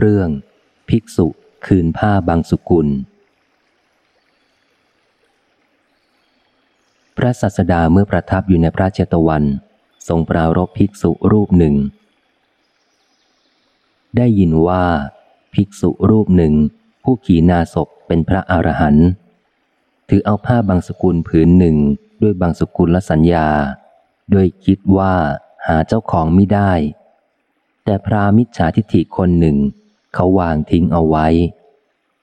เรื่อง ภิกษุคืนผ้าบางสุกุล พระสัสดาเมื่อประทับอยู่ในพระเจตวัน ทรงปรารบภิกษุรูปหนึ่ง ได้ยินว่า ภิกษุรูปหนึ่ง ผู้ขี่นาศพเป็นพระอรหันต์ถือเอาผ้าบางสกุลผืนหนึ่งด้วยบางสกุลละสัญญา โดยคิดว่าหาเจ้าของไม่ได้ แต่พรามิจฉาทิฏฐิคนหนึ่ง เขาวางทิ้งเอาไว้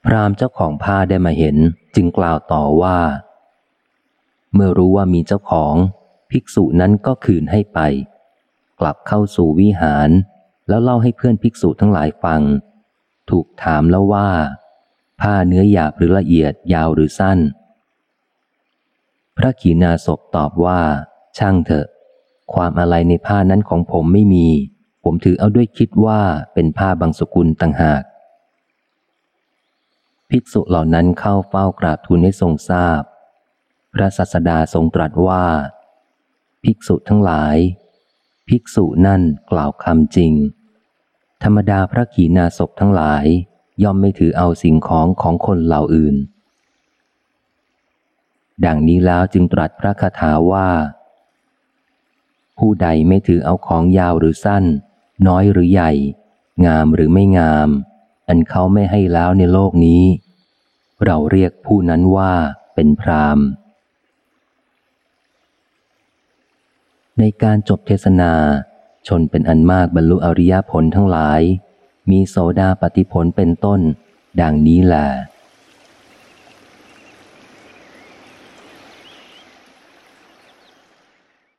พรามเจ้าของผ้าได้มาเห็นจึงกล่าวต่อว่า เมื่อรู้ว่ามีเจ้าของ ภิกษุนั้นก็คืนให้ไป กลับเข้าสู่วิหาร แล้วเล่าให้เพื่อนภิกษุทั้งหลายฟัง ถูกถามแล้วว่า ผ้าเนื้อหยาบหรือละเอียดยาวหรือสั้น พระขีณาสพตอบว่า ช่างเถอะ ความอะไรในผ้านั้นของผมไม่มี ผมถือเอาด้วยคิดว่าเป็นผ้าบางสกุลต่างหาก ภิกษุเหล่านั้นเข้าเฝ้ากราบทูลให้ทรงทราบ พระสัสดาทรงตรัสว่า ภิกษุทั้งหลาย ภิกษุนั่นกล่าวคำจริง ธรรมดาพระขีณาสพทั้งหลาย ย่อมไม่ถือเอาสิ่งของของคนเหล่าอื่น ดังนี้แล้วจึงตรัสพระคาถาว่าผู้ใดไม่ถือเอาของยาวหรือสั้น น้อยหรือใหญ่ งามหรือไม่งาม อันเขาไม่ให้แล้วในโลกนี้ เราเรียกผู้นั้นว่าเป็นพรามในการจบเทศนา ชนเป็นอันมากบรรลุอริยผลทั้งหลาย มีโสดาปฏิผลเป็นต้น ดังนี้แหละ